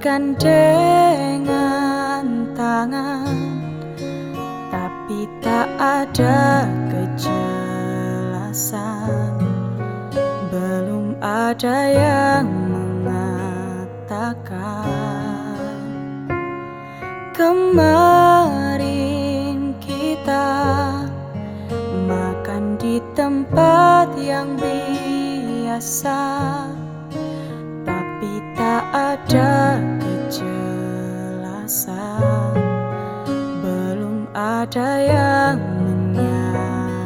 bergandengan tangan Tapi tak ada kejelasan. Belum ada yang mengatakan Kemarin kita makan di tempat yang biasa tak ada kejelasan Belum ada yang menyatakan.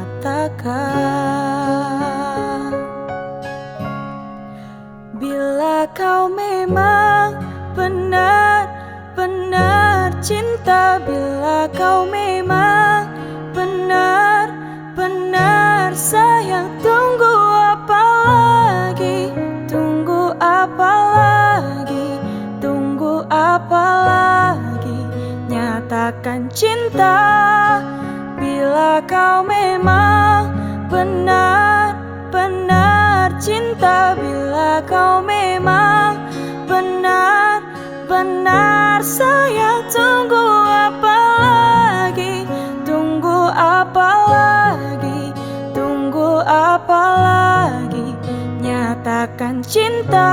Bila kau memang benar-benar cinta Bila kau memang kau memang benar-benar cinta. Bila kau memang benar-benar sayang tunggu apa lagi? Tunggu apa lagi? Tunggu apa lagi? Nyatakan cinta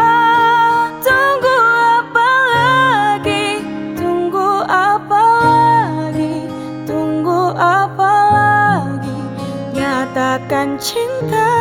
akan cinta.